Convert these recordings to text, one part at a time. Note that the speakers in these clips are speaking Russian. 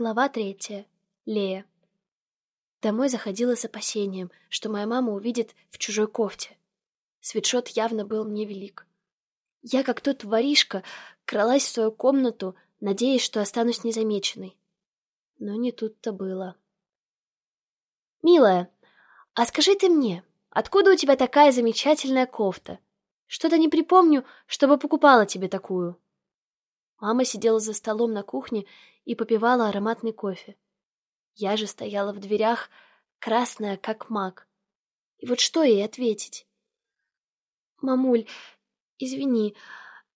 Глава третья. Лея. Домой заходила с опасением, что моя мама увидит в чужой кофте. Свитшот явно был мне велик. Я, как тот воришка, кралась в свою комнату, надеясь, что останусь незамеченной. Но не тут-то было. «Милая, а скажи ты мне, откуда у тебя такая замечательная кофта? Что-то не припомню, чтобы покупала тебе такую». Мама сидела за столом на кухне и попивала ароматный кофе. Я же стояла в дверях, красная, как маг. И вот что ей ответить? «Мамуль, извини,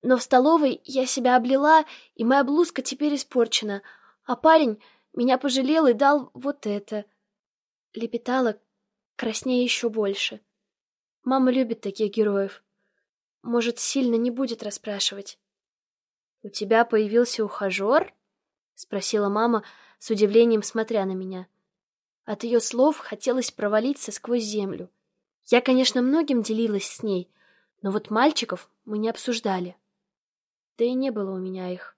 но в столовой я себя облила, и моя блузка теперь испорчена, а парень меня пожалел и дал вот это». Лепетала, краснее еще больше. Мама любит таких героев. Может, сильно не будет расспрашивать. «У тебя появился ухажер?» — спросила мама, с удивлением смотря на меня. От ее слов хотелось провалиться сквозь землю. Я, конечно, многим делилась с ней, но вот мальчиков мы не обсуждали. Да и не было у меня их.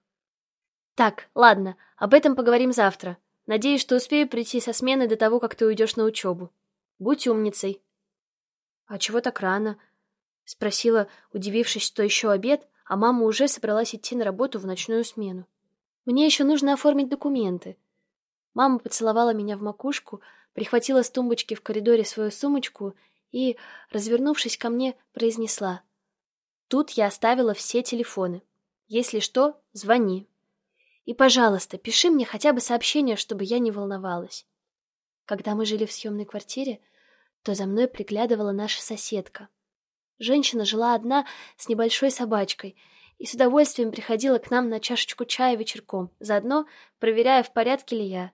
Так, ладно, об этом поговорим завтра. Надеюсь, что успею прийти со смены до того, как ты уйдешь на учебу. Будь умницей. А чего так рано? Спросила, удивившись, что еще обед, а мама уже собралась идти на работу в ночную смену. Мне еще нужно оформить документы. Мама поцеловала меня в макушку, прихватила с тумбочки в коридоре свою сумочку и, развернувшись ко мне, произнесла. Тут я оставила все телефоны. Если что, звони. И, пожалуйста, пиши мне хотя бы сообщение, чтобы я не волновалась. Когда мы жили в съемной квартире, то за мной приглядывала наша соседка. Женщина жила одна с небольшой собачкой и с удовольствием приходила к нам на чашечку чая вечерком, заодно проверяя, в порядке ли я.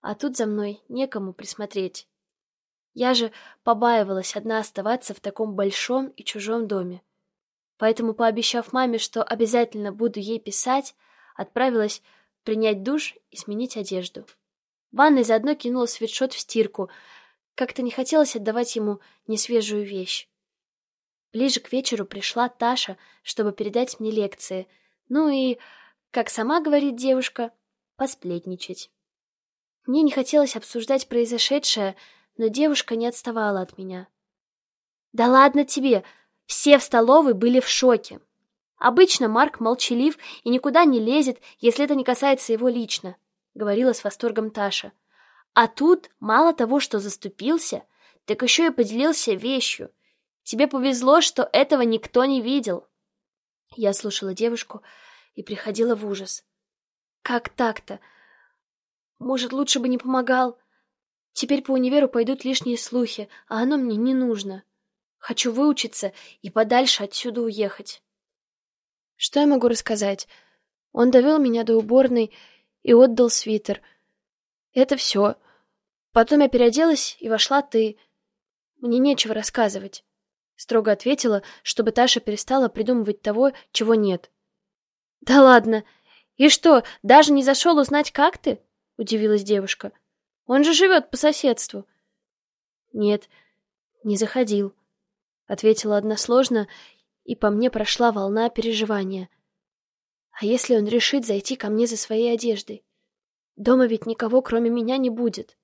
А тут за мной некому присмотреть. Я же побаивалась одна оставаться в таком большом и чужом доме. Поэтому, пообещав маме, что обязательно буду ей писать, отправилась принять душ и сменить одежду. В ванной заодно кинула свитшот в стирку. Как-то не хотелось отдавать ему несвежую вещь. Ближе к вечеру пришла Таша, чтобы передать мне лекции. Ну и, как сама говорит девушка, посплетничать. Мне не хотелось обсуждать произошедшее, но девушка не отставала от меня. «Да ладно тебе! Все в столовой были в шоке. Обычно Марк молчалив и никуда не лезет, если это не касается его лично», — говорила с восторгом Таша. «А тут мало того, что заступился, так еще и поделился вещью. Тебе повезло, что этого никто не видел. Я слушала девушку и приходила в ужас. Как так-то? Может, лучше бы не помогал? Теперь по универу пойдут лишние слухи, а оно мне не нужно. Хочу выучиться и подальше отсюда уехать. Что я могу рассказать? Он довел меня до уборной и отдал свитер. Это все. Потом я переоделась, и вошла ты. Мне нечего рассказывать. Строго ответила, чтобы Таша перестала придумывать того, чего нет. «Да ладно! И что, даже не зашел узнать, как ты?» — удивилась девушка. «Он же живет по соседству». «Нет, не заходил», — ответила односложно, и по мне прошла волна переживания. «А если он решит зайти ко мне за своей одеждой? Дома ведь никого, кроме меня, не будет.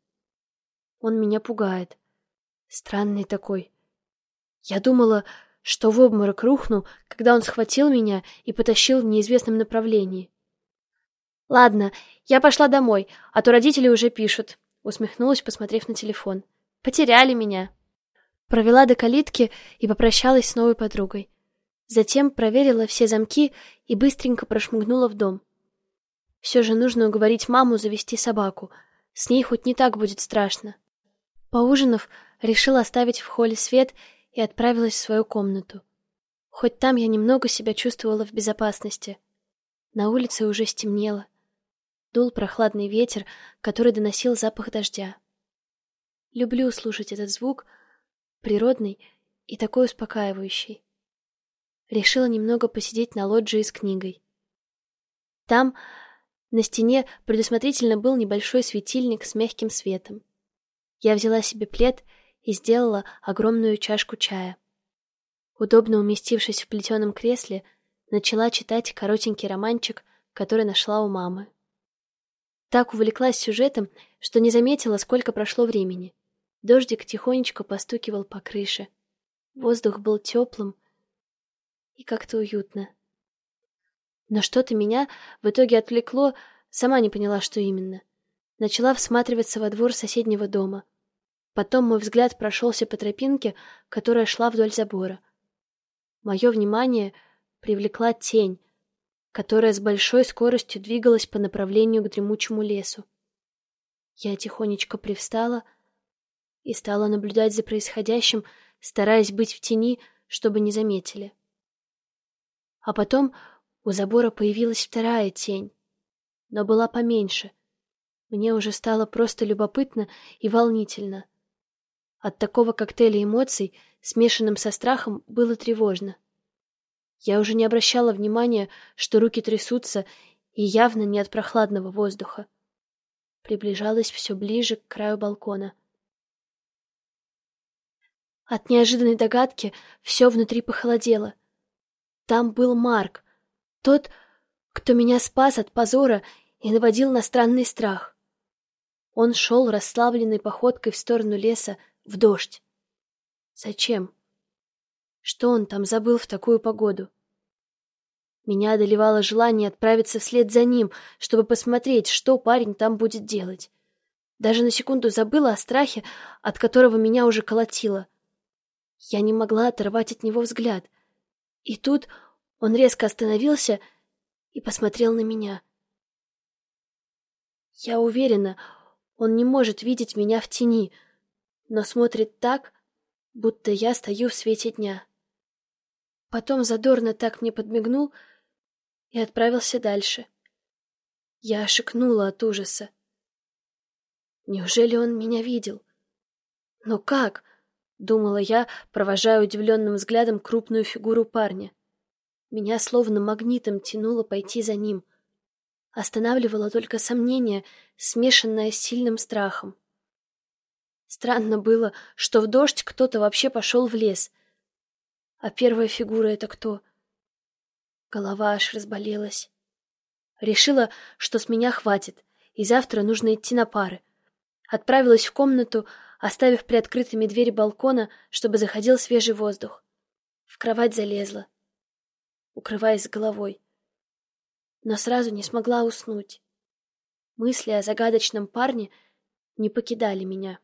Он меня пугает. Странный такой». Я думала, что в обморок рухну, когда он схватил меня и потащил в неизвестном направлении. «Ладно, я пошла домой, а то родители уже пишут», — усмехнулась, посмотрев на телефон. «Потеряли меня». Провела до калитки и попрощалась с новой подругой. Затем проверила все замки и быстренько прошмыгнула в дом. Все же нужно уговорить маму завести собаку. С ней хоть не так будет страшно. Поужинав, решила оставить в холле свет и отправилась в свою комнату. Хоть там я немного себя чувствовала в безопасности. На улице уже стемнело. Дул прохладный ветер, который доносил запах дождя. Люблю слушать этот звук, природный и такой успокаивающий. Решила немного посидеть на лоджии с книгой. Там на стене предусмотрительно был небольшой светильник с мягким светом. Я взяла себе плед и сделала огромную чашку чая. Удобно уместившись в плетеном кресле, начала читать коротенький романчик, который нашла у мамы. Так увлеклась сюжетом, что не заметила, сколько прошло времени. Дождик тихонечко постукивал по крыше. Воздух был теплым и как-то уютно. Но что-то меня в итоге отвлекло, сама не поняла, что именно. Начала всматриваться во двор соседнего дома. Потом мой взгляд прошелся по тропинке, которая шла вдоль забора. Мое внимание привлекла тень, которая с большой скоростью двигалась по направлению к дремучему лесу. Я тихонечко привстала и стала наблюдать за происходящим, стараясь быть в тени, чтобы не заметили. А потом у забора появилась вторая тень, но была поменьше. Мне уже стало просто любопытно и волнительно. От такого коктейля эмоций, смешанным со страхом, было тревожно. Я уже не обращала внимания, что руки трясутся, и явно не от прохладного воздуха. Приближалась все ближе к краю балкона. От неожиданной догадки все внутри похолодело. Там был Марк, тот, кто меня спас от позора и наводил на странный страх. Он шел расслабленной походкой в сторону леса, в дождь. Зачем? Что он там забыл в такую погоду? Меня одолевало желание отправиться вслед за ним, чтобы посмотреть, что парень там будет делать. Даже на секунду забыла о страхе, от которого меня уже колотило. Я не могла оторвать от него взгляд. И тут он резко остановился и посмотрел на меня. Я уверена, он не может видеть меня в тени, но смотрит так, будто я стою в свете дня. Потом задорно так мне подмигнул и отправился дальше. Я шикнула от ужаса. Неужели он меня видел? Но как? Думала я, провожая удивленным взглядом крупную фигуру парня. Меня словно магнитом тянуло пойти за ним. Останавливало только сомнение, смешанное с сильным страхом. Странно было, что в дождь кто-то вообще пошел в лес — а первая фигура — это кто? Голова аж разболелась. Решила, что с меня хватит, и завтра нужно идти на пары. Отправилась в комнату, оставив приоткрытыми двери балкона, чтобы заходил свежий воздух. В кровать залезла, укрываясь головой. Но сразу не смогла уснуть. Мысли о загадочном парне не покидали меня.